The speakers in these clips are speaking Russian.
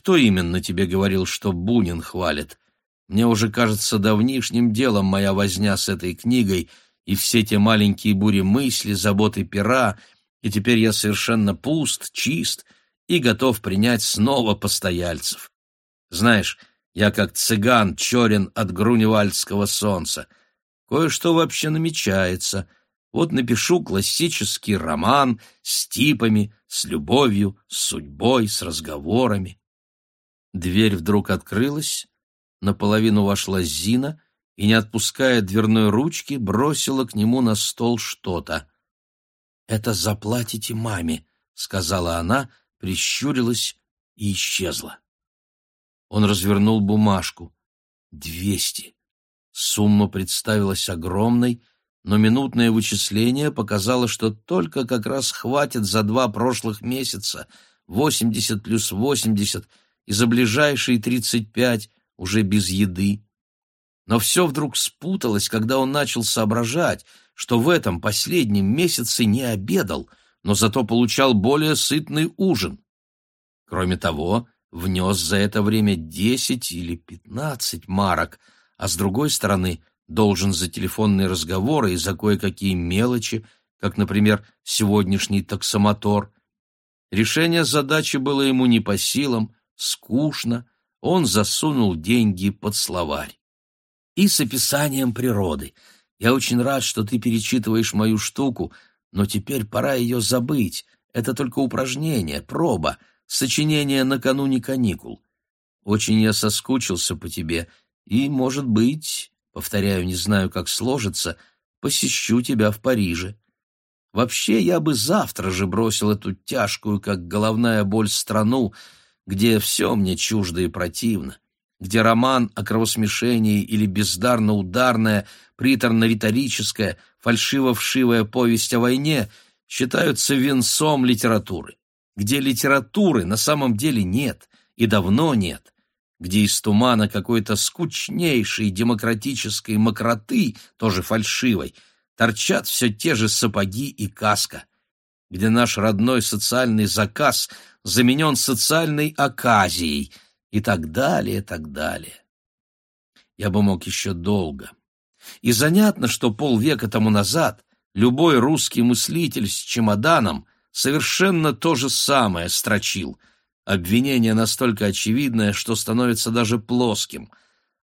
Кто именно тебе говорил, что Бунин хвалит? Мне уже кажется давнишним делом моя возня с этой книгой и все те маленькие бури мысли, заботы пера, и теперь я совершенно пуст, чист и готов принять снова постояльцев. Знаешь, я как цыган черен от груневальдского солнца. Кое-что вообще намечается. Вот напишу классический роман с типами, с любовью, с судьбой, с разговорами. Дверь вдруг открылась, наполовину вошла Зина и, не отпуская дверной ручки, бросила к нему на стол что-то. «Это заплатите маме», — сказала она, прищурилась и исчезла. Он развернул бумажку. Двести. Сумма представилась огромной, но минутное вычисление показало, что только как раз хватит за два прошлых месяца, восемьдесят плюс восемьдесят, и за ближайшие тридцать пять, уже без еды. Но все вдруг спуталось, когда он начал соображать, что в этом последнем месяце не обедал, но зато получал более сытный ужин. Кроме того, внес за это время десять или пятнадцать марок, а с другой стороны должен за телефонные разговоры и за кое-какие мелочи, как, например, сегодняшний таксомотор. Решение задачи было ему не по силам, скучно, он засунул деньги под словарь. И с описанием природы. Я очень рад, что ты перечитываешь мою штуку, но теперь пора ее забыть. Это только упражнение, проба — сочинение накануне каникул. Очень я соскучился по тебе, и, может быть, повторяю, не знаю, как сложится, посещу тебя в Париже. Вообще, я бы завтра же бросил эту тяжкую, как головная боль, страну, где все мне чуждо и противно, где роман о кровосмешении или бездарно-ударная, приторно-риторическая, фальшиво-вшивая повесть о войне считаются венцом литературы где литературы на самом деле нет и давно нет, где из тумана какой-то скучнейшей демократической мокроты, тоже фальшивой, торчат все те же сапоги и каска, где наш родной социальный заказ заменен социальной оказией и так далее, и так далее. Я бы мог еще долго. И занятно, что полвека тому назад любой русский мыслитель с чемоданом совершенно то же самое строчил. Обвинение настолько очевидное, что становится даже плоским.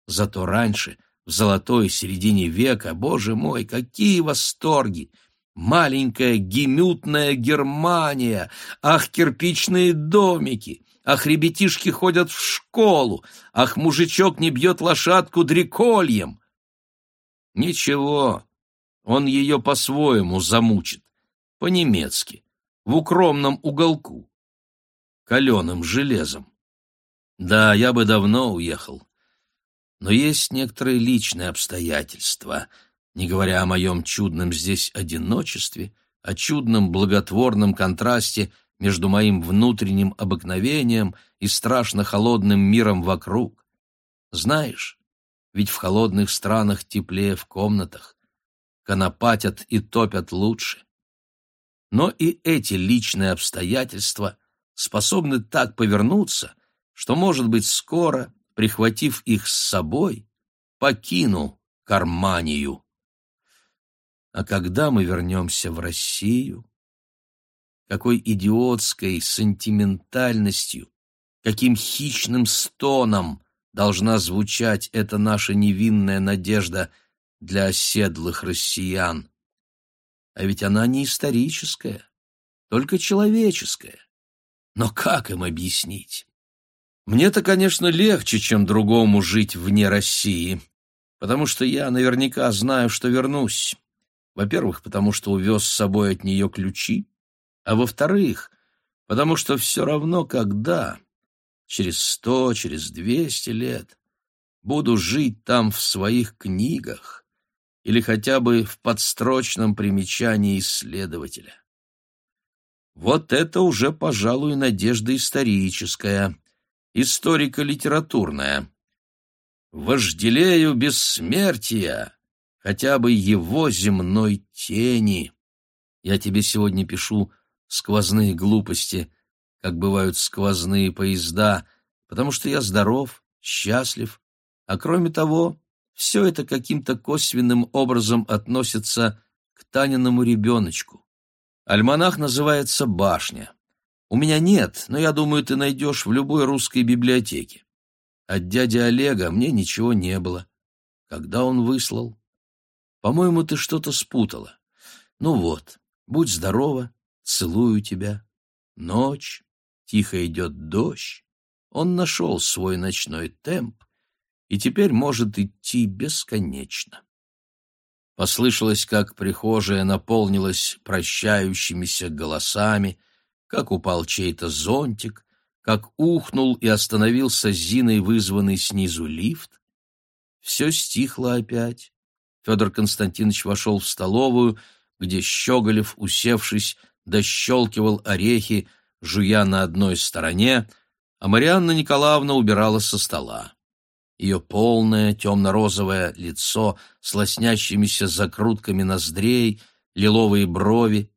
Зато раньше, в золотой середине века, боже мой, какие восторги! Маленькая гемютная Германия! Ах, кирпичные домики! Ах, ребятишки ходят в школу! Ах, мужичок не бьет лошадку дрекольем! Ничего, он ее по-своему замучит, по-немецки в укромном уголку, каленым железом. Да, я бы давно уехал. Но есть некоторые личные обстоятельства, не говоря о моем чудном здесь одиночестве, о чудном благотворном контрасте между моим внутренним обыкновением и страшно холодным миром вокруг. Знаешь, ведь в холодных странах теплее в комнатах, конопатят и топят лучше. Но и эти личные обстоятельства способны так повернуться, что, может быть, скоро, прихватив их с собой, покину Карманию. А когда мы вернемся в Россию? Какой идиотской сентиментальностью, каким хищным стоном должна звучать эта наша невинная надежда для оседлых россиян? А ведь она не историческая, только человеческая. Но как им объяснить? Мне-то, конечно, легче, чем другому жить вне России, потому что я наверняка знаю, что вернусь. Во-первых, потому что увез с собой от нее ключи, а во-вторых, потому что все равно когда, через сто, через двести лет, буду жить там в своих книгах, или хотя бы в подстрочном примечании исследователя. Вот это уже, пожалуй, надежда историческая, историко-литературная. Вожделею бессмертия, хотя бы его земной тени. Я тебе сегодня пишу сквозные глупости, как бывают сквозные поезда, потому что я здоров, счастлив, а кроме того, все это каким-то косвенным образом относится к Таниному ребеночку. Альманах называется «Башня». У меня нет, но я думаю, ты найдешь в любой русской библиотеке. От дяди Олега мне ничего не было. Когда он выслал? По-моему, ты что-то спутала. Ну вот, будь здорова, целую тебя. Ночь, тихо идет дождь. Он нашел свой ночной темп и теперь может идти бесконечно. Послышалось, как прихожая наполнилась прощающимися голосами, как упал чей-то зонтик, как ухнул и остановился Зиной вызванный снизу лифт. Все стихло опять. Федор Константинович вошел в столовую, где Щеголев, усевшись, дощелкивал орехи, жуя на одной стороне, а Марианна Николаевна убирала со стола. Ее полное темно-розовое лицо с лоснящимися закрутками ноздрей, лиловые брови,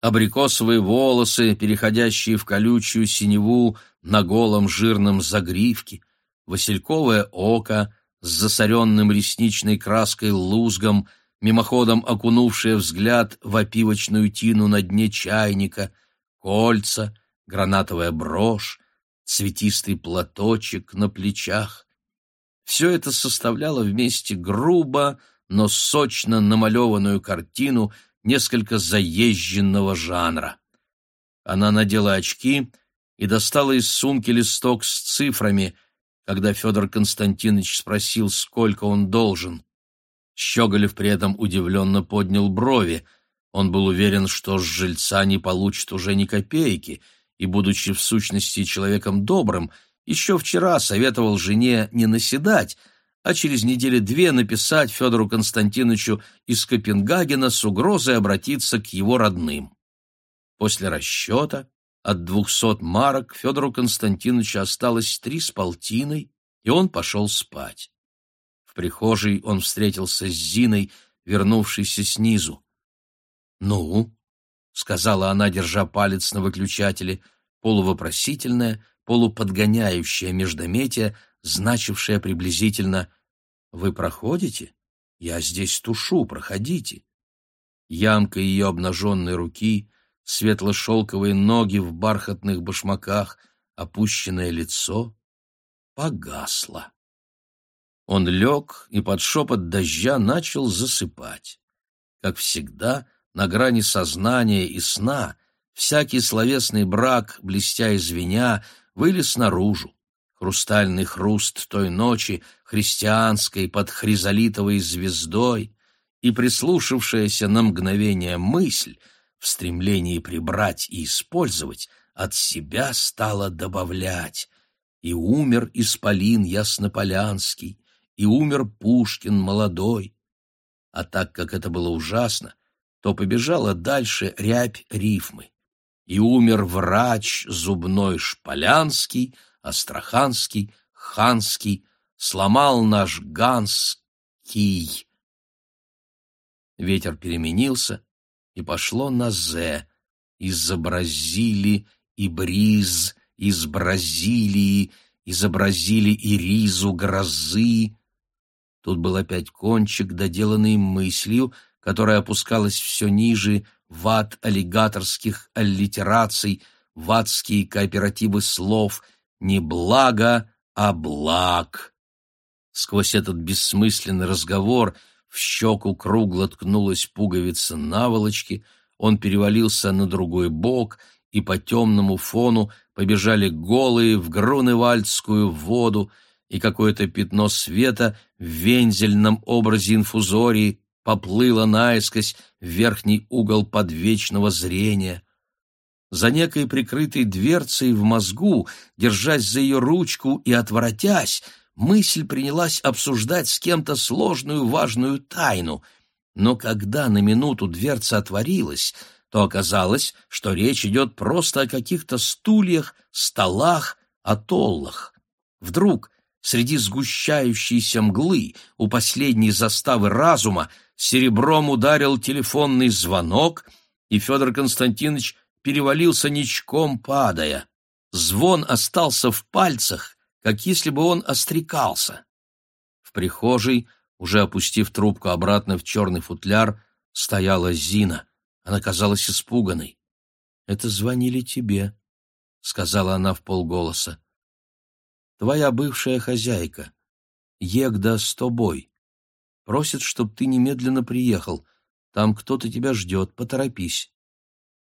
абрикосовые волосы, переходящие в колючую синеву на голом жирном загривке, васильковое око с засоренным ресничной краской лузгом, мимоходом окунувшее взгляд в опивочную тину на дне чайника, кольца, гранатовая брошь, цветистый платочек на плечах. Все это составляло вместе грубо, но сочно намалеванную картину несколько заезженного жанра. Она надела очки и достала из сумки листок с цифрами, когда Федор Константинович спросил, сколько он должен. Щеголев при этом удивленно поднял брови. Он был уверен, что с жильца не получит уже ни копейки, и, будучи в сущности человеком добрым, еще вчера советовал жене не наседать, а через недели две написать Федору Константиновичу из Копенгагена с угрозой обратиться к его родным. После расчета от двухсот марок Федору Константиновичу осталось три с полтиной, и он пошел спать. В прихожей он встретился с Зиной, вернувшейся снизу. «Ну?» — сказала она, держа палец на выключателе, полувопросительная, полуподгоняющее междометие, значившее приблизительно «Вы проходите? Я здесь тушу, проходите». Ямка ее обнаженной руки, светло-шелковые ноги в бархатных башмаках, опущенное лицо погасло. Он лег и под шепот дождя начал засыпать. Как всегда, на грани сознания и сна, всякий словесный брак, блестя и звеня, вылез наружу. Хрустальный хруст той ночи, христианской под хризолитовой звездой, и прислушавшаяся на мгновение мысль в стремлении прибрать и использовать от себя стала добавлять. И умер Исполин Яснополянский, и умер Пушкин молодой. А так как это было ужасно, то побежала дальше рябь рифмы и умер врач зубной Шполянский, Астраханский, Ханский, сломал наш Ганский. Ветер переменился, и пошло на «з», изобразили и бриз, из Бразилии, изобразили и ризу грозы. Тут был опять кончик, доделанный мыслью, которая опускалась все ниже в ад аллигаторских аллитераций, в адские кооперативы слов не благо, а благ. Сквозь этот бессмысленный разговор в щеку кругло ткнулась пуговица наволочки, он перевалился на другой бок, и по темному фону побежали голые в Груневальдскую воду, и какое-то пятно света в вензельном образе инфузории поплыла наискось в верхний угол подвечного зрения. За некой прикрытой дверцей в мозгу, держась за ее ручку и отворотясь, мысль принялась обсуждать с кем-то сложную важную тайну. Но когда на минуту дверца отворилась, то оказалось, что речь идет просто о каких-то стульях, столах, атоллах. Вдруг среди сгущающейся мглы у последней заставы разума серебром ударил телефонный звонок, и Федор Константинович перевалился ничком падая. Звон остался в пальцах, как если бы он острекался. В прихожей, уже опустив трубку обратно в черный футляр, стояла Зина. Она казалась испуганной. «Это звонили тебе», — сказала она в полголоса. «Твоя бывшая хозяйка, Егда с тобой, просит, чтоб ты немедленно приехал. Там кто-то тебя ждет, поторопись».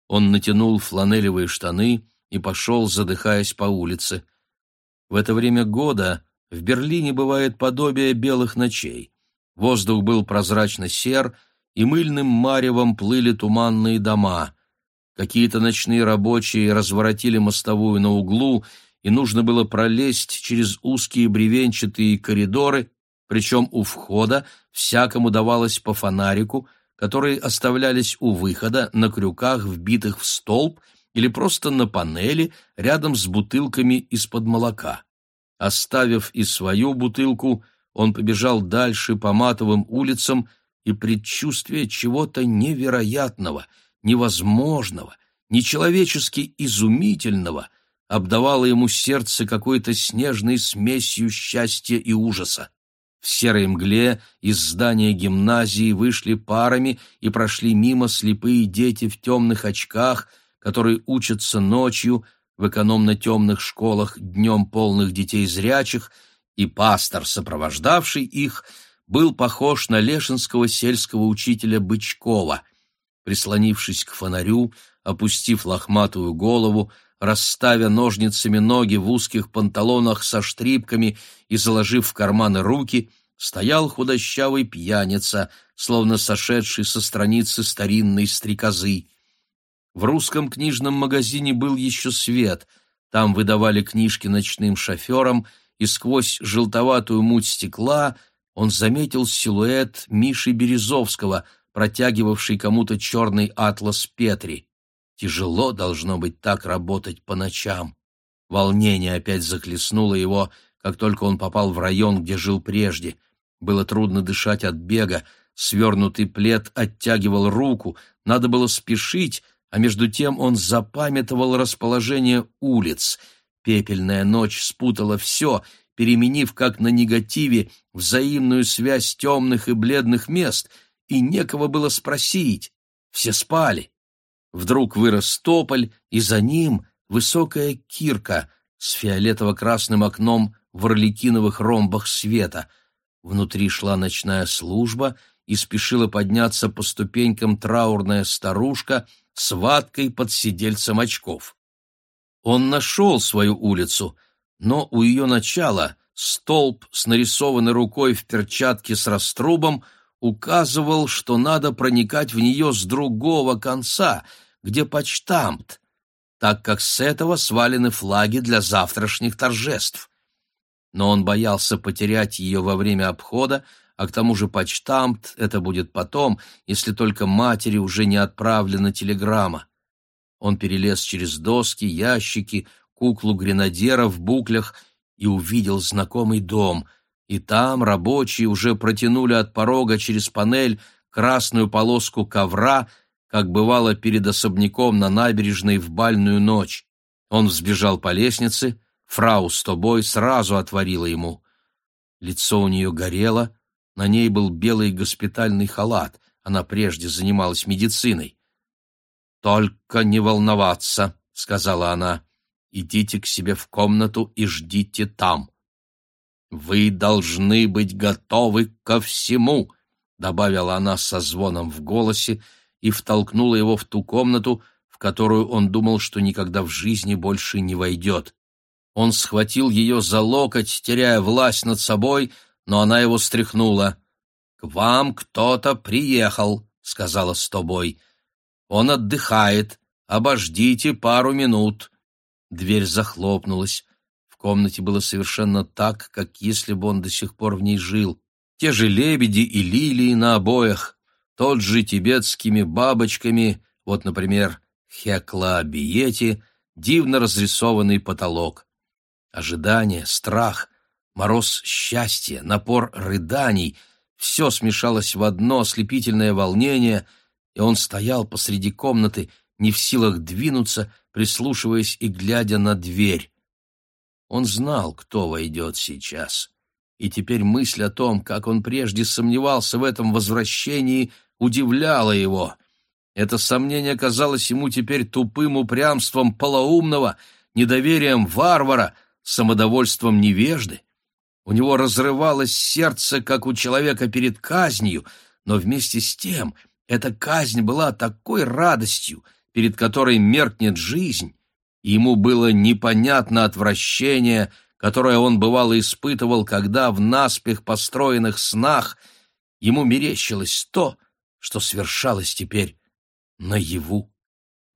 Он натянул фланелевые штаны и пошел, задыхаясь по улице. В это время года в Берлине бывает подобие белых ночей. Воздух был прозрачно сер, и мыльным маревом плыли туманные дома. Какие-то ночные рабочие разворотили мостовую на углу, и нужно было пролезть через узкие бревенчатые коридоры, причем у входа всякому давалось по фонарику, которые оставлялись у выхода на крюках, вбитых в столб, или просто на панели рядом с бутылками из-под молока. Оставив и свою бутылку, он побежал дальше по матовым улицам, и предчувствие чего-то невероятного, невозможного, нечеловечески изумительного обдавало ему сердце какой-то снежной смесью счастья и ужаса. В серой мгле из здания гимназии вышли парами и прошли мимо слепые дети в темных очках, которые учатся ночью в экономно-темных школах, днем полных детей зрячих, и пастор, сопровождавший их, был похож на лешинского сельского учителя Бычкова. Прислонившись к фонарю, опустив лохматую голову, расставя ножницами ноги в узких панталонах со штрипками и заложив в карманы руки, стоял худощавый пьяница, словно сошедший со страницы старинной стрекозы. В русском книжном магазине был еще свет, там выдавали книжки ночным шоферам, и сквозь желтоватую муть стекла он заметил силуэт Миши Березовского, протягивавший кому-то черный атлас Петри. Тяжело должно быть так работать по ночам. Волнение опять захлестнуло его, как только он попал в район, где жил прежде. Было трудно дышать от бега, свернутый плед оттягивал руку, надо было спешить, а между тем он запамятовал расположение улиц. Пепельная ночь спутала все, переменив, как на негативе, взаимную связь темных и бледных мест, и некого было спросить. Все спали. Вдруг вырос тополь, и за ним высокая кирка с фиолетово-красным окном в орликиновых ромбах света. Внутри шла ночная служба, и спешила подняться по ступенькам траурная старушка — с ваткой под сидельцем очков. Он нашел свою улицу, но у ее начала столб с нарисованной рукой в перчатке с раструбом указывал, что надо проникать в нее с другого конца, где почтамт, так как с этого свалены флаги для завтрашних торжеств. Но он боялся потерять ее во время обхода, а к тому же почтамт это будет потом, если только матери уже не отправлена телеграмма. Он перелез через доски, ящики, куклу гренадера в буклях и увидел знакомый дом, и там рабочие уже протянули от порога через панель красную полоску ковра, как бывало перед особняком на набережной в бальную ночь. Он взбежал по лестнице, фрау с тобой сразу отворила ему. Лицо у нее горело, на ней был белый госпитальный халат, она прежде занималась медициной. «Только не волноваться», — сказала она. «Идите к себе в комнату и ждите там». «Вы должны быть готовы ко всему», — добавила она со звоном в голосе и втолкнула его в ту комнату, в которую он думал, что никогда в жизни больше не войдет. Он схватил ее за локоть, теряя власть над собой, но она его стряхнула. «К вам кто-то приехал», — сказала с тобой. «Он отдыхает. Обождите пару минут». Дверь захлопнулась. В комнате было совершенно так, как если бы он до сих пор в ней жил. Те же лебеди и лилии на обоях, тот же тибетскими бабочками, вот, например, Хекла Биети, дивно разрисованный потолок. Ожидание, страх, мороз счастья, напор рыданий — все смешалось в одно ослепительное волнение, и он стоял посреди комнаты, не в силах двинуться, прислушиваясь и глядя на дверь. Он знал, кто войдет сейчас. И теперь мысль о том, как он прежде сомневался в этом возвращении, удивляла его. Это сомнение казалось ему теперь тупым упрямством полоумного, недоверием варвара, самодовольством невежды. У него разрывалось сердце, как у человека перед казнью, но вместе с тем эта казнь была такой радостью, перед которой меркнет жизнь, ему было непонятно отвращение, которое он бывало испытывал, когда в наспех построенных снах ему мерещилось то, что свершалось теперь наяву.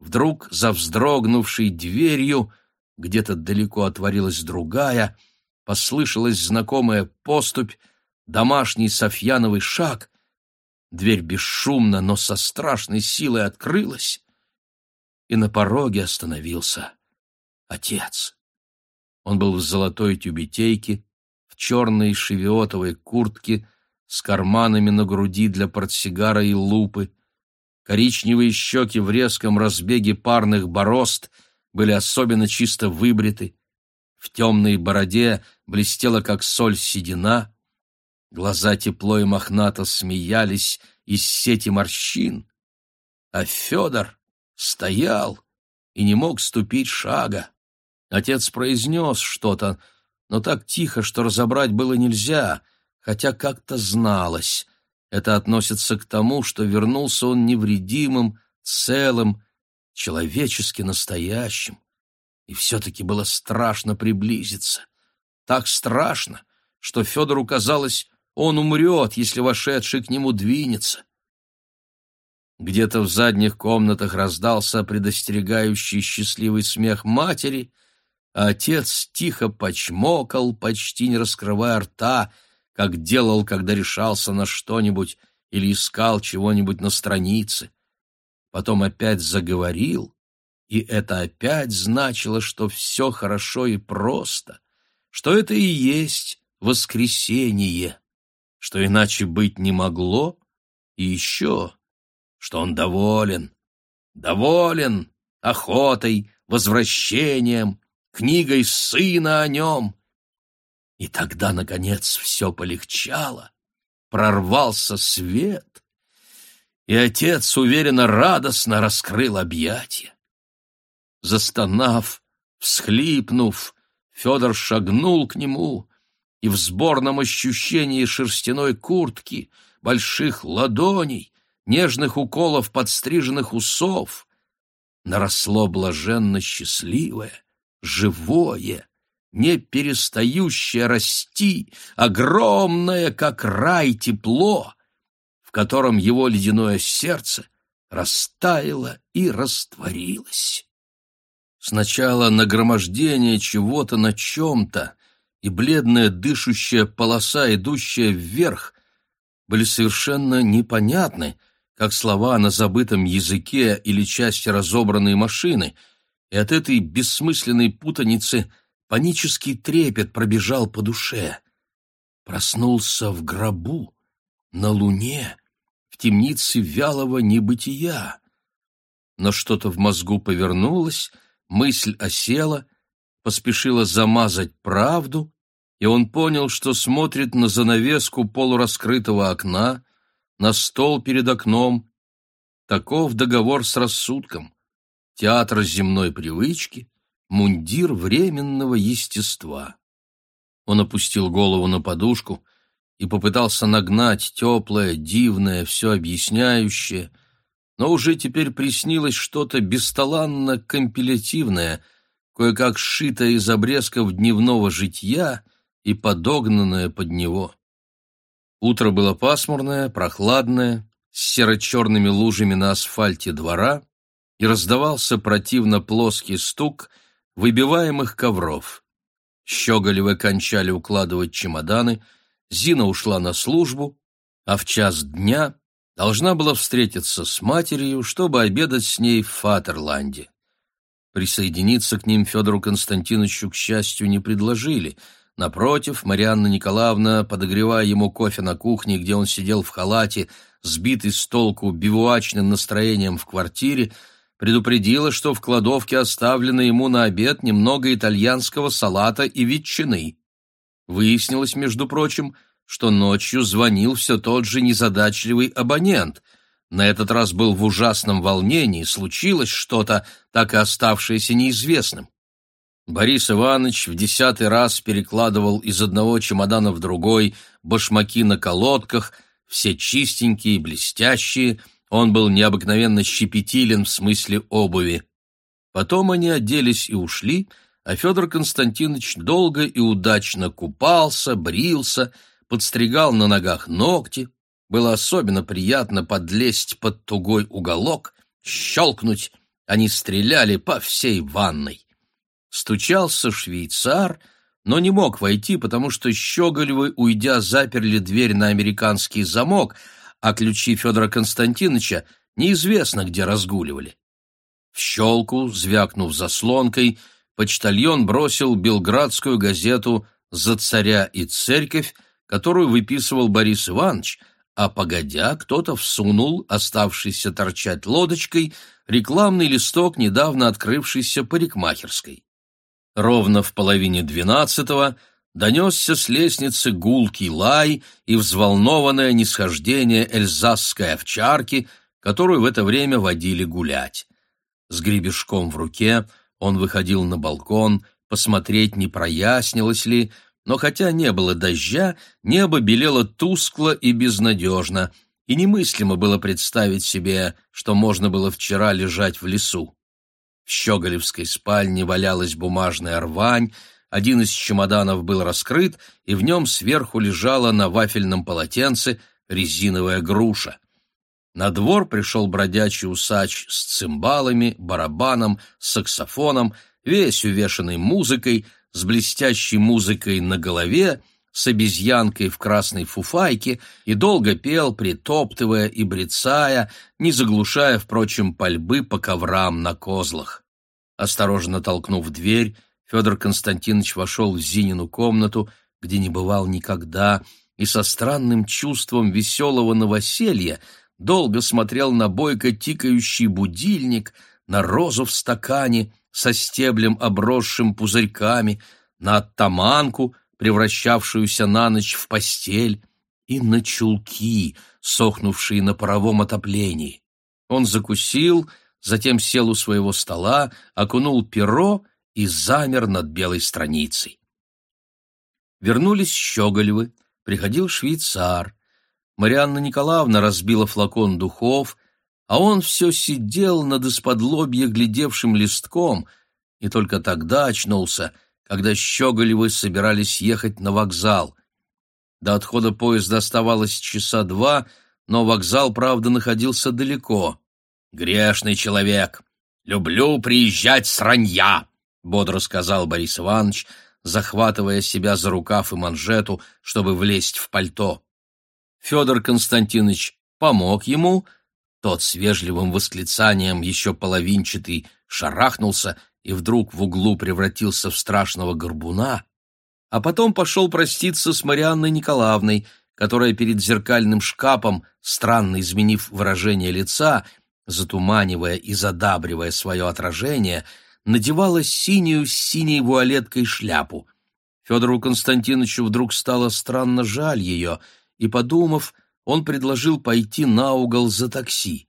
Вдруг за вздрогнувшей дверью где-то далеко отворилась другая, послышалась знакомая поступь, домашний софьяновый шаг. Дверь бесшумно, но со страшной силой открылась, и на пороге остановился отец. Он был в золотой тюбетейке, в черной шевиотовой куртке, с карманами на груди для портсигара и лупы. Коричневые щеки в резком разбеге парных борозд были особенно чисто выбриты. В темной бороде блестела, как соль, седина. Глаза тепло и мохнато смеялись из сети морщин. А Федор стоял и не мог ступить шага. Отец произнес что-то, но так тихо, что разобрать было нельзя, хотя как-то зналось. Это относится к тому, что вернулся он невредимым, целым, человечески настоящим. И все-таки было страшно приблизиться. Так страшно, что Федору казалось, он умрет, если вошедший к нему двинется. Где-то в задних комнатах раздался предостерегающий счастливый смех матери, а отец тихо почмокал, почти не раскрывая рта, как делал, когда решался на что-нибудь или искал чего-нибудь на странице. Потом опять заговорил, и это опять значило, что все хорошо и просто, что это и есть воскресение, что иначе быть не могло, и еще что он доволен, доволен охотой, возвращением, книгой сына о нем. И тогда, наконец, все полегчало, прорвался свет, и отец уверенно радостно раскрыл объятия. Застонав, всхлипнув, Федор шагнул к нему, и в сборном ощущении шерстяной куртки, больших ладоней, нежных уколов подстриженных усов, наросло блаженно счастливое, живое, не перестающее расти, огромное, как рай, тепло, в котором его ледяное сердце растаяло и растворилось. Сначала нагромождение чего-то на чем-то и бледная дышущая полоса, идущая вверх, были совершенно непонятны, как слова на забытом языке или части разобранной машины, и от этой бессмысленной путаницы панический трепет пробежал по душе. Проснулся в гробу, на луне, в темнице вялого небытия. Но что-то в мозгу повернулось, мысль осела, поспешила замазать правду, и он понял, что смотрит на занавеску полураскрытого окна, на стол перед окном. Таков договор с рассудком. Театр земной привычки, мундир временного естества. Он опустил голову на подушку и попытался нагнать теплое, дивное, все объясняющее, но уже теперь приснилось что-то бесталанно компилятивное, кое-как сшитое из обрезков дневного житья и подогнанное под него. Утро было пасмурное, прохладное, с серо-черными лужами на асфальте двора, и раздавался противно плоский стук выбиваемых ковров. Щеголевы кончали укладывать чемоданы, Зина ушла на службу, а в час дня должна была встретиться с матерью, чтобы обедать с ней в Фатерланде. Присоединиться к ним Федору Константиновичу, к счастью, не предложили — Напротив, Марианна Николаевна, подогревая ему кофе на кухне, где он сидел в халате, сбитый с толку бивуачным настроением в квартире, предупредила, что в кладовке оставлено ему на обед немного итальянского салата и ветчины. Выяснилось, между прочим, что ночью звонил все тот же незадачливый абонент. На этот раз был в ужасном волнении, случилось что-то, так и оставшееся неизвестным. Борис Иванович в десятый раз перекладывал из одного чемодана в другой башмаки на колодках, все чистенькие, блестящие, он был необыкновенно щепетилен в смысле обуви. Потом они оделись и ушли, а Федор Константинович долго и удачно купался, брился, подстригал на ногах ногти. Было особенно приятно подлезть под тугой уголок, щелкнуть. Они стреляли по всей ванной. Стучался швейцар, но не мог войти, потому что Щеголевы, уйдя, заперли дверь на американский замок, а ключи Федора Константиновича неизвестно где разгуливали. В щелку, звякнув заслонкой, почтальон бросил белградскую газету «За царя и церковь», которую выписывал Борис Иванович, а погодя кто-то всунул, оставшийся торчать лодочкой, рекламный листок недавно открывшейся парикмахерской. Ровно в половине двенадцатого донесся с лестницы гулкий лай и взволнованное нисхождение эльзасской овчарки, которую в это время водили гулять. С гребешком в руке он выходил на балкон, посмотреть, не прояснилось ли, но хотя не было дождя, небо белело тускло и безнадежно, и немыслимо было представить себе, что можно было вчера лежать в лесу. В щеголевской спальне валялась бумажная рвань, один из чемоданов был раскрыт, и в нем сверху лежала на вафельном полотенце резиновая груша. На двор пришел бродячий усач с цимбалами, барабаном, саксофоном, весь увешанный музыкой, с блестящей музыкой на голове, с обезьянкой в красной фуфайке и долго пел, притоптывая и брецая, не заглушая, впрочем, пальбы по коврам на козлах. Осторожно толкнув дверь, Федор Константинович вошел в Зинину комнату, где не бывал никогда, и со странным чувством веселого новоселья долго смотрел на бойко тикающий будильник, на розу в стакане — со стеблем, обросшим пузырьками, на оттаманку, превращавшуюся на ночь в постель, и на чулки, сохнувшие на паровом отоплении. Он закусил, затем сел у своего стола, окунул перо и замер над белой страницей. Вернулись Щеголевы, приходил швейцар. Марианна Николаевна разбила флакон духов, а он все сидел над исподлобья глядевшим листком и только тогда очнулся, когда Щеголевы собирались ехать на вокзал. До отхода поезда оставалось часа два, но вокзал, правда, находился далеко. «Грешный человек! Люблю приезжать с ранья!» — бодро сказал Борис Иванович, захватывая себя за рукав и манжету, чтобы влезть в пальто. Федор Константинович помог ему, тот с вежливым восклицанием, еще половинчатый, шарахнулся и вдруг в углу превратился в страшного горбуна, а потом пошел проститься с Марианной Николаевной, которая перед зеркальным шкафом, странно изменив выражение лица, затуманивая и задабривая свое отражение, надевала синюю с синей вуалеткой шляпу. Федору Константиновичу вдруг стало странно жаль ее, и, подумав, он предложил пойти на угол за такси.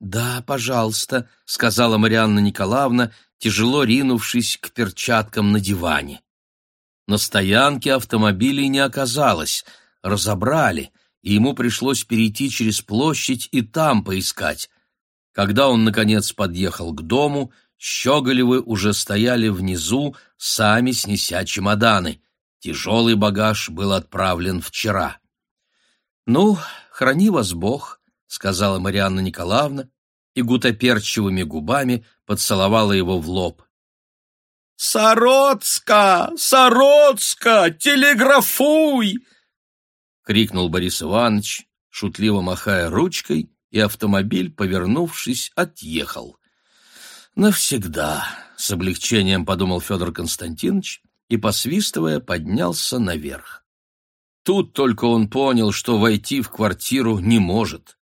«Да, пожалуйста», — сказала Марианна Николаевна, тяжело ринувшись к перчаткам на диване. На стоянке автомобилей не оказалось, разобрали, и ему пришлось перейти через площадь и там поискать. Когда он, наконец, подъехал к дому, Щеголевы уже стояли внизу, сами снеся чемоданы. Тяжелый багаж был отправлен вчера. «Ну, храни вас Бог», — сказала Марианна Николаевна и гутоперчивыми губами поцеловала его в лоб. «Сородска! Сородска! Телеграфуй!» — крикнул Борис Иванович, шутливо махая ручкой, и автомобиль, повернувшись, отъехал. «Навсегда», — с облегчением подумал Федор Константинович и, посвистывая, поднялся наверх. Тут только он понял, что войти в квартиру не может.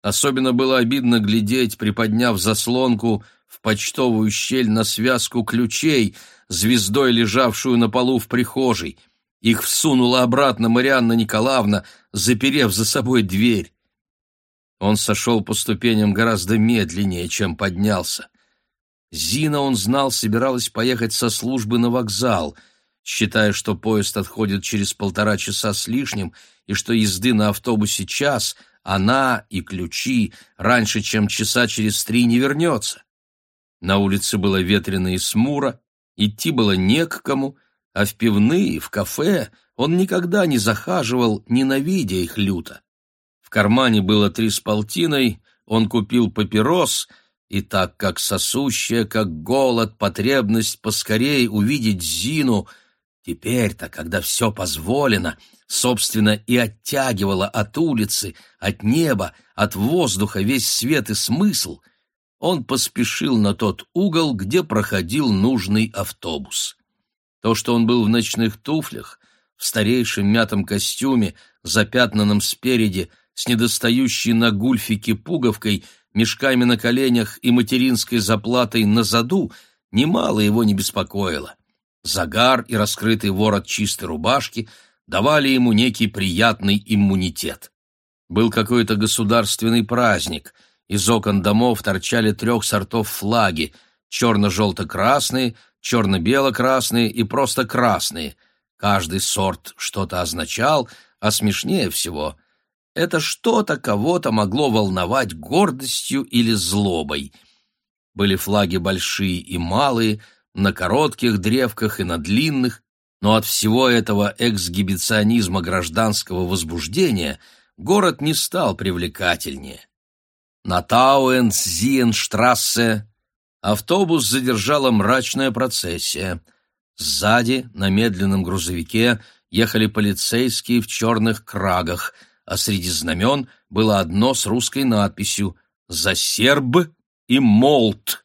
Особенно было обидно глядеть, приподняв заслонку в почтовую щель на связку ключей, звездой лежавшую на полу в прихожей. Их всунула обратно Марианна Николаевна, заперев за собой дверь. Он сошел по ступеням гораздо медленнее, чем поднялся. Зина, он знал, собиралась поехать со службы на вокзал, считая, что поезд отходит через полтора часа с лишним и что езды на автобусе час, она и ключи раньше, чем часа через три не вернется. На улице было ветрено и смуро, идти было не к кому, а в пивные, в кафе он никогда не захаживал, ненавидя их люто. В кармане было три с полтиной, он купил папирос, и так как сосущая, как голод, потребность поскорей увидеть Зину, теперь-то, когда все позволено, собственно, и оттягивала от улицы, от неба, от воздуха весь свет и смысл, он поспешил на тот угол, где проходил нужный автобус. То, что он был в ночных туфлях, в старейшем мятом костюме, запятнанном спереди, с недостающей на гульфике пуговкой, мешками на коленях и материнской заплатой на заду, немало его не беспокоило. Загар и раскрытый ворот чистой рубашки давали ему некий приятный иммунитет. Был какой-то государственный праздник. Из окон домов торчали трех сортов флаги — черно-желто-красные, черно-бело-красные и просто красные. Каждый сорт что-то означал, а смешнее всего — это что-то кого-то могло волновать гордостью или злобой. Были флаги большие и малые, на коротких древках и на длинных, но от всего этого эксгибиционизма гражданского возбуждения город не стал привлекательнее. На Тауэн-Зиенштрассе автобус задержала мрачная процессия. Сзади, на медленном грузовике, ехали полицейские в черных крагах — а среди знамен было одно с русской надписью «За серб и молт».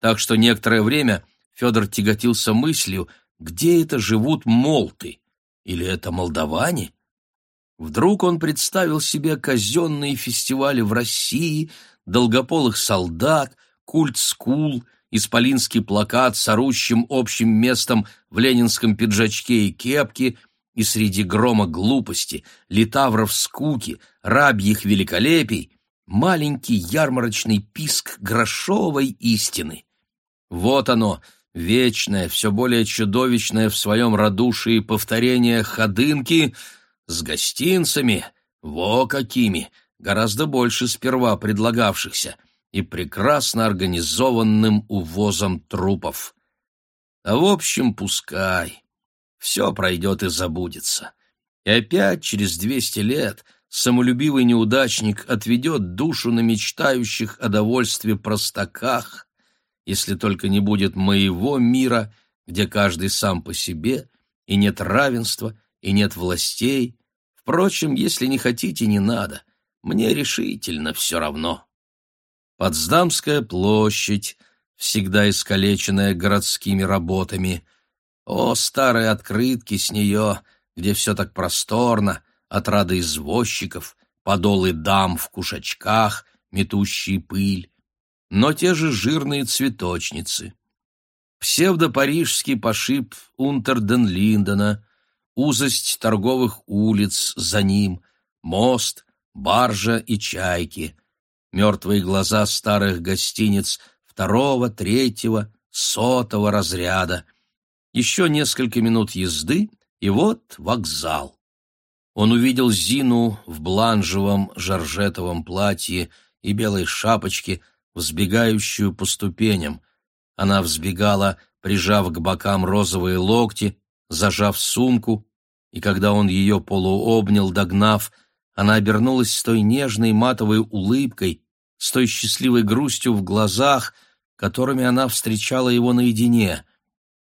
Так что некоторое время Федор тяготился мыслью, где это живут молты, или это молдаване? Вдруг он представил себе казенные фестивали в России, долгополых солдат, культ скул, исполинский плакат с орущим общим местом в ленинском пиджачке и кепке — и среди грома глупости, литавров скуки, рабьих великолепий, маленький ярмарочный писк грошовой истины. Вот оно, вечное, все более чудовищное в своем радушии повторение ходынки с гостинцами, во какими, гораздо больше сперва предлагавшихся, и прекрасно организованным увозом трупов. А в общем, пускай все пройдет и забудется. И опять через двести лет самолюбивый неудачник отведет душу на мечтающих о довольстве простаках, если только не будет моего мира, где каждый сам по себе, и нет равенства, и нет властей. Впрочем, если не хотите, не надо. Мне решительно все равно. Потсдамская площадь, всегда искалеченная городскими работами, о, старые открытки с нее, где все так просторно, отрады извозчиков, подолы дам в кушачках, метущие пыль, но те же жирные цветочницы. Псевдопарижский пошиб Унтерден Линдена, узость торговых улиц за ним, мост, баржа и чайки, мертвые глаза старых гостиниц второго, третьего, сотого разряда, еще несколько минут езды, и вот вокзал. Он увидел Зину в бланжевом жаржетовом платье и белой шапочке, взбегающую по ступеням. Она взбегала, прижав к бокам розовые локти, зажав сумку, и когда он ее полуобнял, догнав, она обернулась с той нежной матовой улыбкой, с той счастливой грустью в глазах, которыми она встречала его наедине.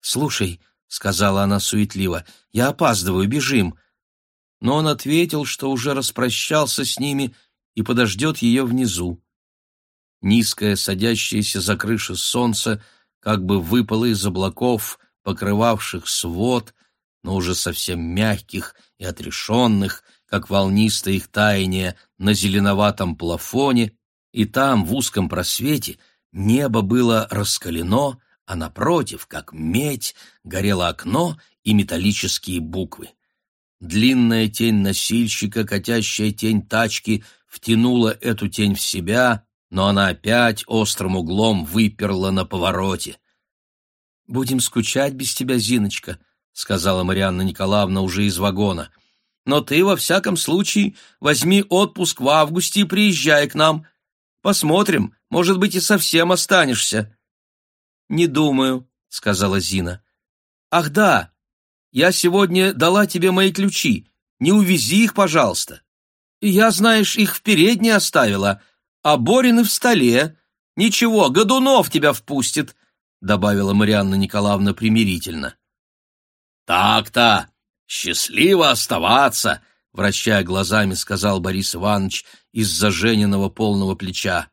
«Слушай», — сказала она суетливо, — «я опаздываю, бежим». Но он ответил, что уже распрощался с ними и подождет ее внизу. Низкое, садящееся за крыши солнце как бы выпало из облаков, покрывавших свод, но уже совсем мягких и отрешенных, как волнистое их таяние на зеленоватом плафоне, и там, в узком просвете, небо было раскалено, а напротив, как медь, горело окно и металлические буквы. Длинная тень носильщика, катящая тень тачки, втянула эту тень в себя, но она опять острым углом выперла на повороте. «Будем скучать без тебя, Зиночка», — сказала Марианна Николаевна уже из вагона. «Но ты, во всяком случае, возьми отпуск в августе и приезжай к нам. Посмотрим, может быть, и совсем останешься». «Не думаю», — сказала Зина. «Ах да, я сегодня дала тебе мои ключи. Не увези их, пожалуйста. Я, знаешь, их в передней оставила, а Борины в столе. Ничего, Годунов тебя впустит», — добавила Марианна Николаевна примирительно. «Так-то! Счастливо оставаться!» — вращая глазами, сказал Борис Иванович из-за Жениного полного плеча.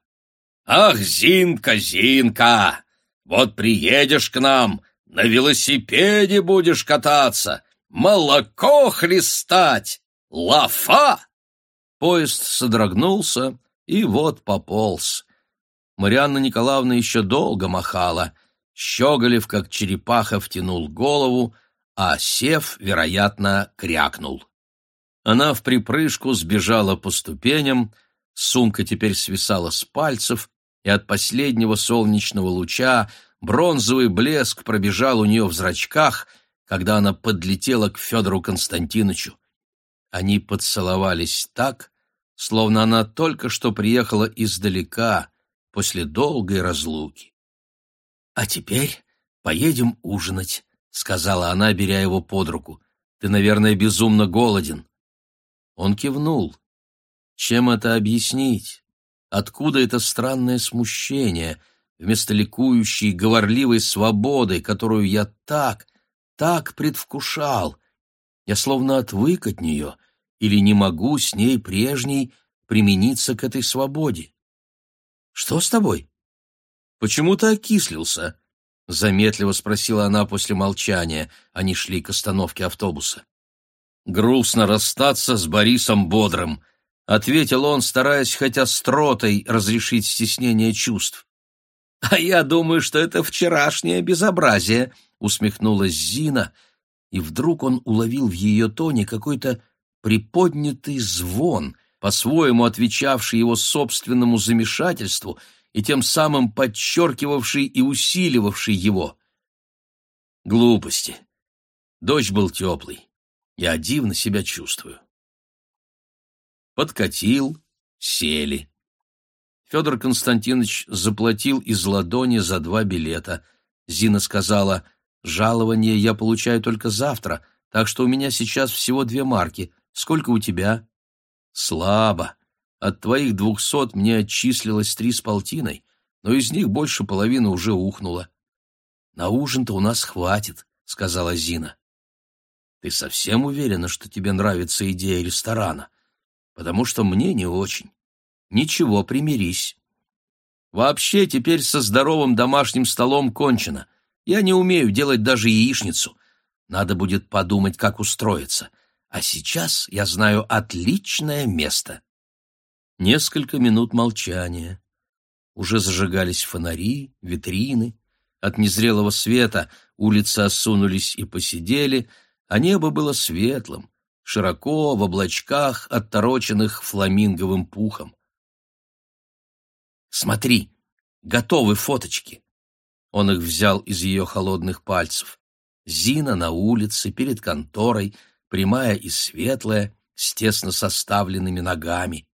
«Ах, Зинка, Зинка! Вот приедешь к нам, на велосипеде будешь кататься, молоко хлестать, лафа!» Поезд содрогнулся и вот пополз. Марианна Николаевна еще долго махала. Щеголев, как черепаха, втянул голову, а Сев, вероятно, крякнул. Она в припрыжку сбежала по ступеням, сумка теперь свисала с пальцев, и от последнего солнечного луча бронзовый блеск пробежал у нее в зрачках, когда она подлетела к Федору Константиновичу. Они поцеловались так, словно она только что приехала издалека, после долгой разлуки. «А теперь поедем ужинать», — сказала она, беря его под руку. «Ты, наверное, безумно голоден». Он кивнул. Чем это объяснить? Откуда это странное смущение, вместо ликующей, говорливой свободы, которую я так, так предвкушал? Я словно отвык от нее или не могу с ней прежней примениться к этой свободе. «Что с тобой? Почему ты окислился?» — заметливо спросила она после молчания. Они шли к остановке автобуса. «Грустно расстаться с Борисом Бодрым», — ответил он, стараясь хотя остротой разрешить стеснение чувств. «А я думаю, что это вчерашнее безобразие», — усмехнулась Зина, и вдруг он уловил в ее тоне какой-то приподнятый звон, по-своему отвечавший его собственному замешательству и тем самым подчеркивавший и усиливавший его. Глупости. Дождь был теплый. Я дивно себя чувствую. Подкатил, сели. Федор Константинович заплатил из ладони за два билета. Зина сказала, «Жалование я получаю только завтра, так что у меня сейчас всего две марки. Сколько у тебя?» «Слабо. От твоих двухсот мне отчислилось три с полтиной, но из них больше половины уже ухнуло». «На ужин-то у нас хватит», — сказала Зина. Ты совсем уверена, что тебе нравится идея ресторана? Потому что мне не очень. Ничего, примирись. Вообще теперь со здоровым домашним столом кончено. Я не умею делать даже яичницу. Надо будет подумать, как устроиться. А сейчас я знаю отличное место. Несколько минут молчания. Уже зажигались фонари, витрины. От незрелого света улицы осунулись и посидели, а небо было светлым, широко в облачках, оттороченных фламинговым пухом. «Смотри, готовы фоточки!» Он их взял из ее холодных пальцев. Зина на улице, перед конторой, прямая и светлая, с тесно составленными ногами,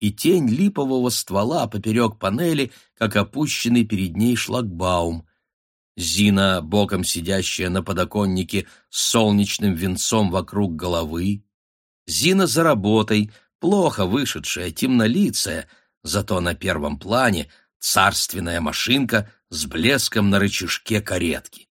и тень липового ствола поперек панели, как опущенный перед ней шлагбаум. Зина, боком сидящая на подоконнике с солнечным венцом вокруг головы. Зина за работой, плохо вышедшая, темнолицая, зато на первом плане царственная машинка с блеском на рычажке каретки.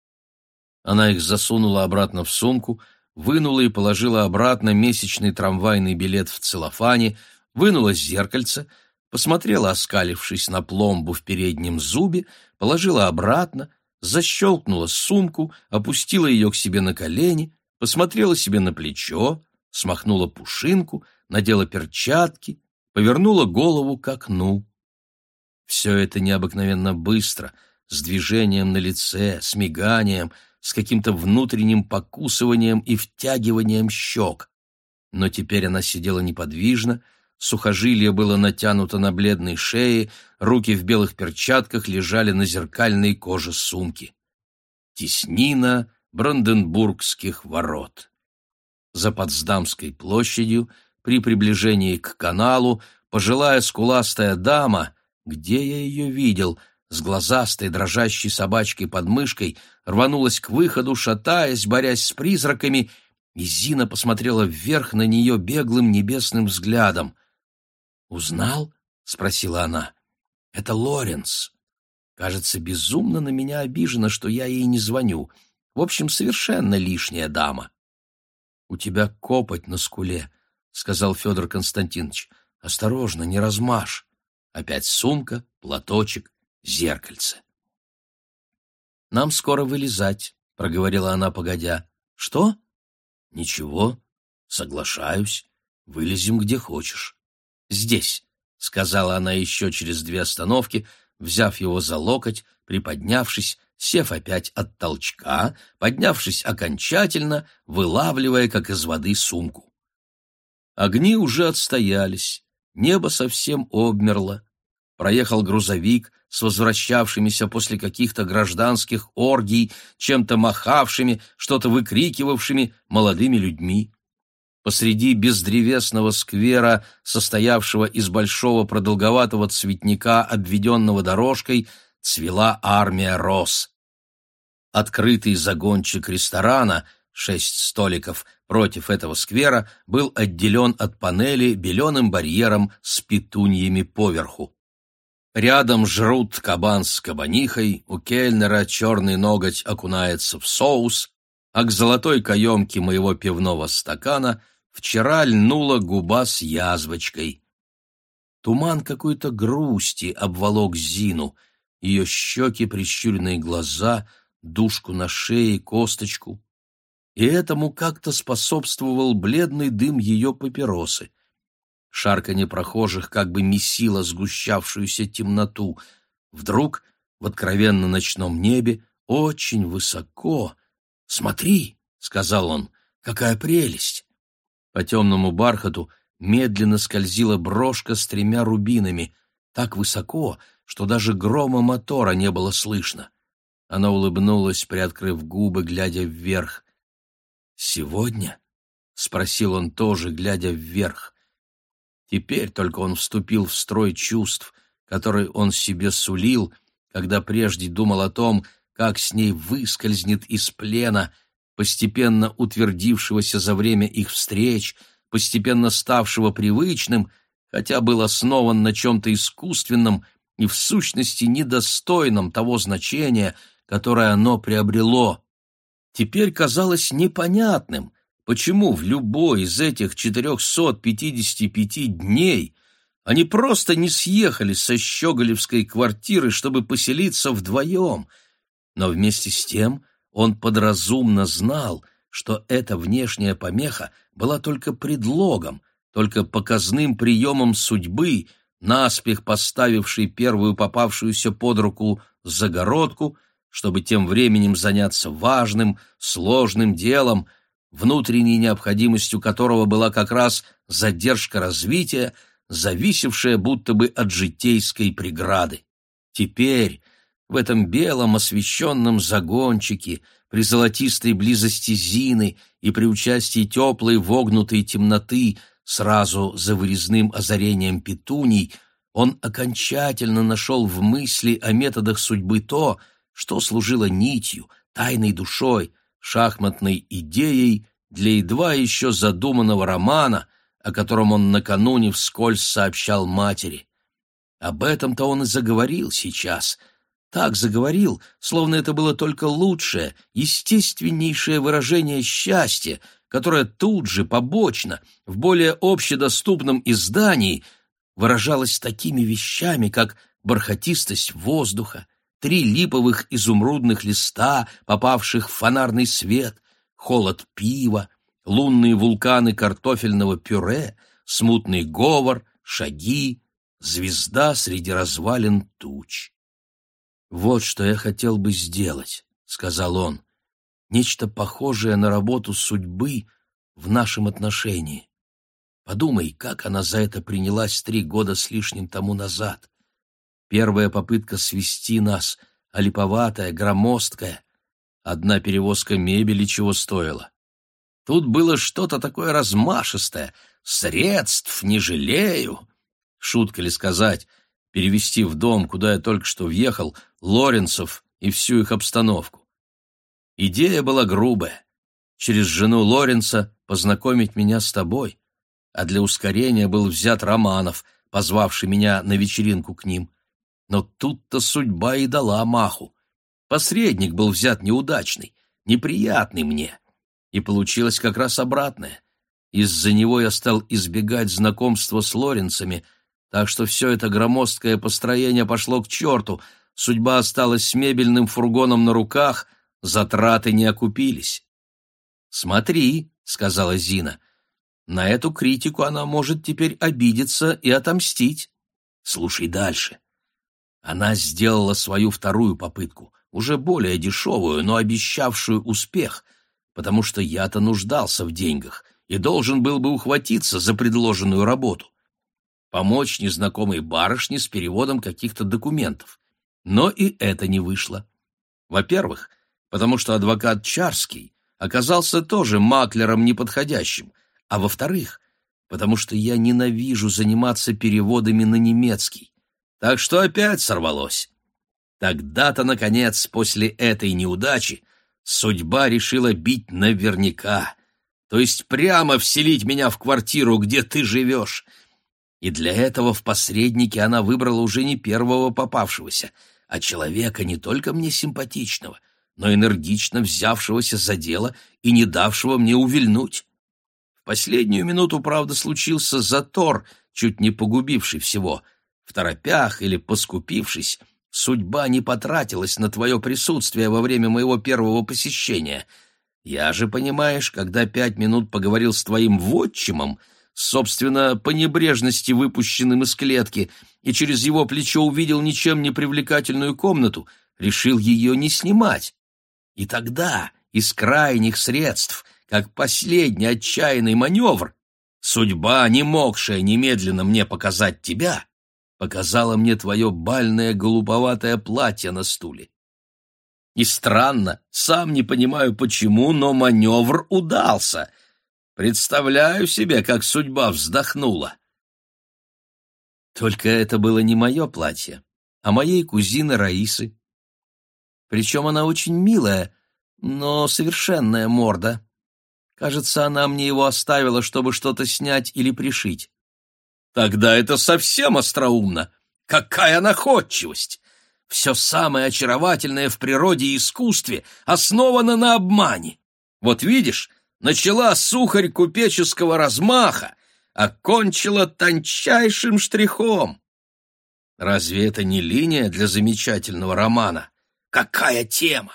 Она их засунула обратно в сумку, вынула и положила обратно месячный трамвайный билет в целлофане, вынула зеркальце, посмотрела, оскалившись на пломбу в переднем зубе, положила обратно, защелкнула сумку, опустила ее к себе на колени, посмотрела себе на плечо, смахнула пушинку, надела перчатки, повернула голову к окну. Все это необыкновенно быстро, с движением на лице, с миганием, с каким-то внутренним покусыванием и втягиванием щек. Но теперь она сидела неподвижно, сухожилие было натянуто на бледной шее, руки в белых перчатках лежали на зеркальной коже сумки. Теснина Бранденбургских ворот. За Потсдамской площадью, при приближении к каналу, пожилая скуластая дама, где я ее видел, с глазастой дрожащей собачкой под мышкой, рванулась к выходу, шатаясь, борясь с призраками, и Зина посмотрела вверх на нее беглым небесным взглядом. «Узнал?» — спросила она. «Это Лоренс. Кажется, безумно на меня обижена, что я ей не звоню. В общем, совершенно лишняя дама. — У тебя копоть на скуле, — сказал Федор Константинович. — Осторожно, не размажь. Опять сумка, платочек, зеркальце. — Нам скоро вылезать, — проговорила она, погодя. — Что? — Ничего. Соглашаюсь. Вылезем где хочешь. — Здесь, — сказала она еще через две остановки, взяв его за локоть, приподнявшись, сев опять от толчка, поднявшись окончательно, вылавливая, как из воды, сумку. Огни уже отстоялись, небо совсем обмерло. Проехал грузовик с возвращавшимися после каких-то гражданских оргий, чем-то махавшими, что-то выкрикивавшими молодыми людьми. Посреди бездревесного сквера, состоявшего из большого продолговатого цветника, обведенного дорожкой, цвела армия роз. Открытый загончик ресторана, шесть столиков, против этого сквера был отделен от панели беленым барьером с петуньями поверху. Рядом жрут кабан с кабанихой, у кельнера черный ноготь окунается в соус, а к золотой каемке моего пивного стакана вчера льнула губа с язвочкой. Туман какой-то грусти обволок Зину — ее щеки, прищуренные глаза, душку на шее, косточку. И этому как-то способствовал бледный дым ее папиросы. Шарканье прохожих как бы месило сгущавшуюся темноту. Вдруг в откровенно ночном небе очень высоко. «Смотри!» — сказал он. «Какая прелесть!» По темному бархату медленно скользила брошка с тремя рубинами. Так высоко, что даже грома мотора не было слышно. Она улыбнулась, приоткрыв губы, глядя вверх. «Сегодня?» — спросил он тоже, глядя вверх. Теперь только он вступил в строй чувств, который он себе сулил, когда прежде думал о том, как с ней выскользнет из плена, постепенно утвердившегося за время их встреч, постепенно ставшего привычным, хотя был основан на чем-то искусственном и в сущности недостойном того значения, которое оно приобрело. Теперь казалось непонятным, почему в любой из этих 455 дней они просто не съехали со щеголевской квартиры, чтобы поселиться вдвоем. Но вместе с тем он подразумно знал, что эта внешняя помеха была только предлогом, только показным приемом судьбы, наспех поставивший первую попавшуюся под руку загородку, чтобы тем временем заняться важным, сложным делом, внутренней необходимостью которого была как раз задержка развития, зависевшая будто бы от житейской преграды. Теперь, в этом белом освещенном загончике, при золотистой близости Зины и при участии теплой вогнутой темноты, Сразу за вырезным озарением петуний он окончательно нашел в мысли о методах судьбы то, что служило нитью, тайной душой, шахматной идеей для едва еще задуманного романа, о котором он накануне вскользь сообщал матери. Об этом-то он и заговорил сейчас. Так заговорил, словно это было только лучшее, естественнейшее выражение счастья, которая тут же, побочно, в более общедоступном издании выражалась такими вещами, как бархатистость воздуха, три липовых изумрудных листа, попавших в фонарный свет, холод пива, лунные вулканы картофельного пюре, смутный говор, шаги, звезда среди развалин туч. «Вот что я хотел бы сделать», — сказал он, — «нечто похожее на работу судьбы в нашем отношении. Подумай, как она за это принялась три года с лишним тому назад. Первая попытка свести нас, олиповатая, громоздкая. Одна перевозка мебели чего стоила. Тут было что-то такое размашистое. Средств не жалею. Шутка ли сказать, перевести в дом, куда я только что въехал, Лоренцев и всю их обстановку. Идея была грубая. Через жену Лоренца познакомить меня с тобой, а для ускорения был взят Романов, позвавший меня на вечеринку к ним. Но тут-то судьба и дала маху. Посредник был взят неудачный, неприятный мне. И получилось как раз обратное. Из-за него я стал избегать знакомства с Лоренцами, так что все это громоздкое построение пошло к черту, судьба осталась с мебельным фургоном на руках, затраты не окупились. «Смотри», — сказала Зина, — «на эту критику она может теперь обидеться и отомстить. Слушай дальше». Она сделала свою вторую попытку, уже более дешевую, но обещавшую успех, потому что я-то нуждался в деньгах и должен был бы ухватиться за предложенную работу помочь незнакомой барышне с переводом каких-то документов. Но и это не вышло. Во-первых, потому что адвокат Чарский оказался тоже маклером неподходящим, а во-вторых, потому что я ненавижу заниматься переводами на немецкий. Так что опять сорвалось. Тогда-то, наконец, после этой неудачи, судьба решила бить наверняка, то есть прямо вселить меня в квартиру, где ты живешь, и для этого в посреднике она выбрала уже не первого попавшегося, а человека не только мне симпатичного, но энергично взявшегося за дело и не давшего мне увильнуть. В последнюю минуту, правда, случился затор, чуть не погубивший всего. В торопях или поскупившись, судьба не потратилась на твое присутствие во время моего первого посещения. Я же, понимаешь, когда пять минут поговорил с твоим вотчимом — собственно, по небрежности выпущенным из клетки, и через его плечо увидел ничем не привлекательную комнату, решил ее не снимать. И тогда, из крайних средств, как последний отчаянный маневр, судьба, не могшая немедленно мне показать тебя, показала мне твое бальное голубоватое платье на стуле. И странно, сам не понимаю почему, но маневр удался — Представляю себе, как судьба вздохнула. Только это было не мое платье, а моей кузины Раисы. Причем она очень милая, но совершенная морда. Кажется, она мне его оставила, чтобы что-то снять или пришить. Тогда это совсем остроумно. Какая находчивость! Все самое очаровательное в природе и искусстве основано на обмане. Вот видишь, начала сухарь купеческого размаха, окончила тончайшим штрихом. Разве это не линия для замечательного романа? Какая тема!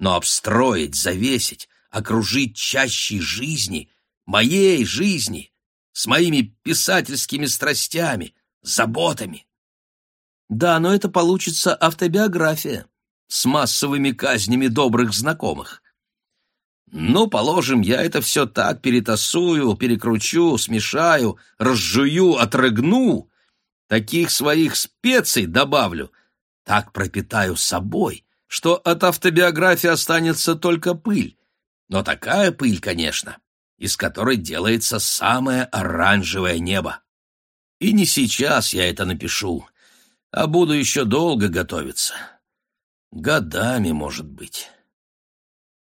Но обстроить, завесить, окружить чащей жизни, моей жизни, с моими писательскими страстями, заботами. Да, но это получится автобиография с массовыми казнями добрых знакомых. Ну, положим, я это все так перетасую, перекручу, смешаю, разжую, отрыгну, таких своих специй добавлю, так пропитаю собой, что от автобиографии останется только пыль. Но такая пыль, конечно, из которой делается самое оранжевое небо. И не сейчас я это напишу, а буду еще долго готовиться. Годами, может быть.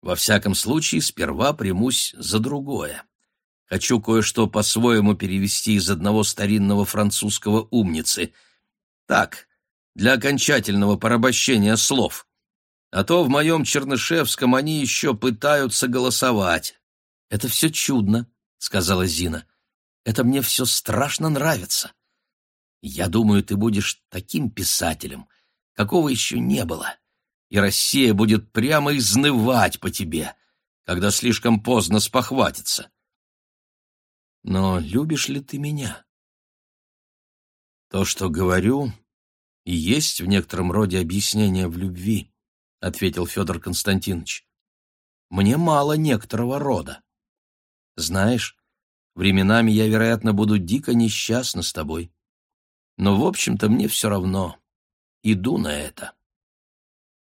Во всяком случае, сперва примусь за другое. Хочу кое-что по-своему перевести из одного старинного французского умницы. Так, для окончательного порабощения слов. А то в моем Чернышевском они еще пытаются голосовать. «Это все чудно», — сказала Зина. «Это мне все страшно нравится. Я думаю, ты будешь таким писателем, какого еще не было и Россия будет прямо изнывать по тебе, когда слишком поздно спохватиться. Но любишь ли ты меня? То, что говорю, и есть в некотором роде объяснение в любви, ответил Федор Константинович. Мне мало некоторого рода. Знаешь, временами я, вероятно, буду дико несчастна с тобой. Но, в общем-то, мне все равно. Иду на это.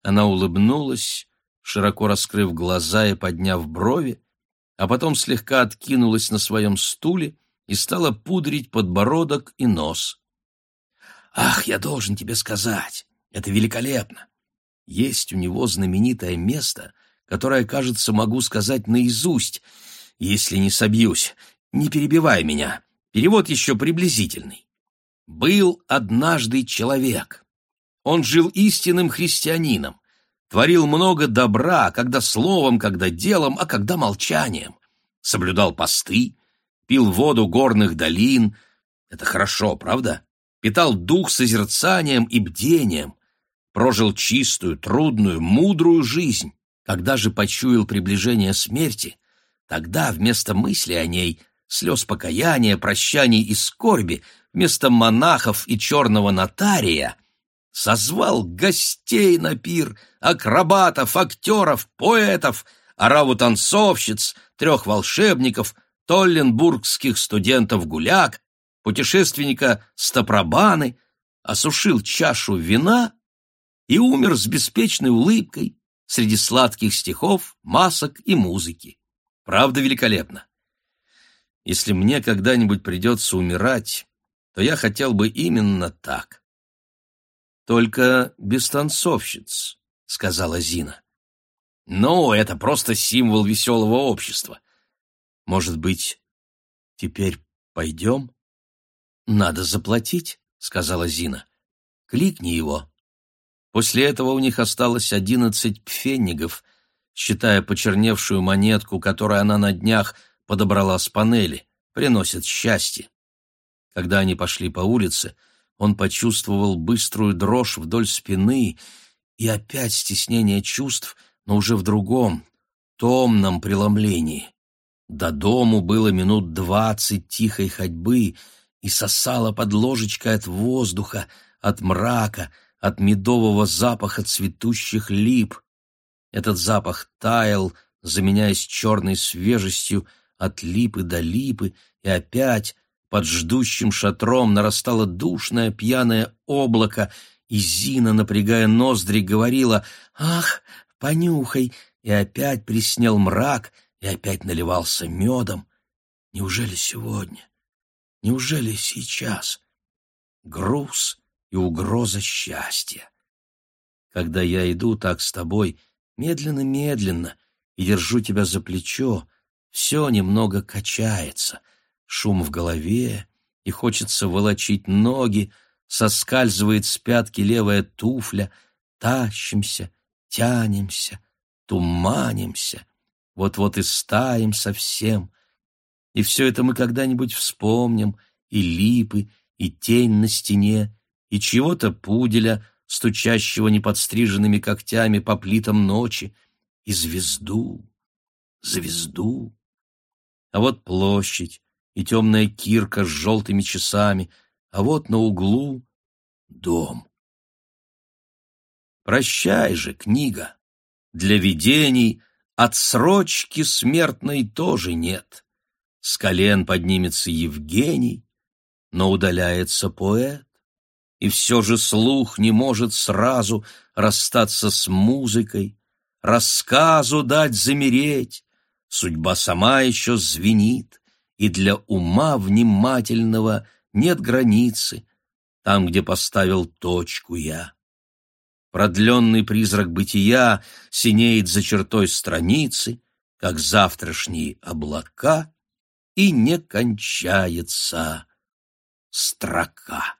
Она улыбнулась, широко раскрыв глаза и подняв брови, а потом слегка откинулась на своем стуле и стала пудрить подбородок и нос. «Ах, я должен тебе сказать, это великолепно! Есть у него знаменитое место, которое, кажется, могу сказать наизусть, если не собьюсь. Не перебивай меня. Перевод еще приблизительный. Был однажды человек. Он жил истинным христианином, творил много добра, когда словом, когда делом, а когда молчанием. Соблюдал посты, пил воду горных долин. Это хорошо, правда? Питал дух созерцанием и бдением. Прожил чистую, трудную, мудрую жизнь. Когда же почуял приближение смерти, тогда вместо мысли о ней, слез покаяния, прощаний и скорби, вместо монахов и черного нотария, созвал гостей на пир, акробатов, актеров, поэтов, ораву танцовщиц, трех волшебников, толленбургских студентов-гуляк, путешественника Стопробаны, осушил чашу вина и умер с беспечной улыбкой среди сладких стихов, масок и музыки. Правда великолепно. Если мне когда-нибудь придется умирать, то я хотел бы именно так. Только без танцовщиц, — сказала Зина. Ну, это просто символ веселого общества. Может быть, теперь пойдем? Надо заплатить, — сказала Зина. Кликни его. После этого у них осталось одиннадцать пфеннигов, считая почерневшую монетку, которую она на днях подобрала с панели, приносит счастье. Когда они пошли по улице, он почувствовал быструю дрожь вдоль спины и опять стеснение чувств, но уже в другом, томном преломлении. До дому было минут двадцать тихой ходьбы, и сосало под ложечкой от воздуха, от мрака, от медового запаха цветущих лип. Этот запах таял, заменяясь черной свежестью от липы до липы, и опять под ждущим шатром нарастало душное пьяное облако, и Зина, напрягая ноздри, говорила «Ах, понюхай!» И опять приснел мрак, и опять наливался медом. Неужели сегодня? Неужели сейчас? Груз и угроза счастья. Когда я иду так с тобой, медленно-медленно, и держу тебя за плечо, все немного качается — шум в голове, и хочется волочить ноги, соскальзывает с пятки левая туфля, тащимся, тянемся, туманимся, вот-вот и стаем совсем. И все это мы когда-нибудь вспомним, и липы, и тень на стене, и чего-то пуделя, стучащего неподстриженными когтями по плитам ночи, и звезду, звезду. А вот площадь, и темная кирка с желтыми часами, а вот на углу дом. Прощай же, книга. Для видений отсрочки смертной тоже нет. С колен поднимется Евгений, но удаляется поэт, и все же слух не может сразу расстаться с музыкой, рассказу дать замереть, судьба сама еще звенит, и для ума внимательного нет границы, там, где поставил точку я. Продленный призрак бытия синеет за чертой страницы, как завтрашние облака, и не кончается строка.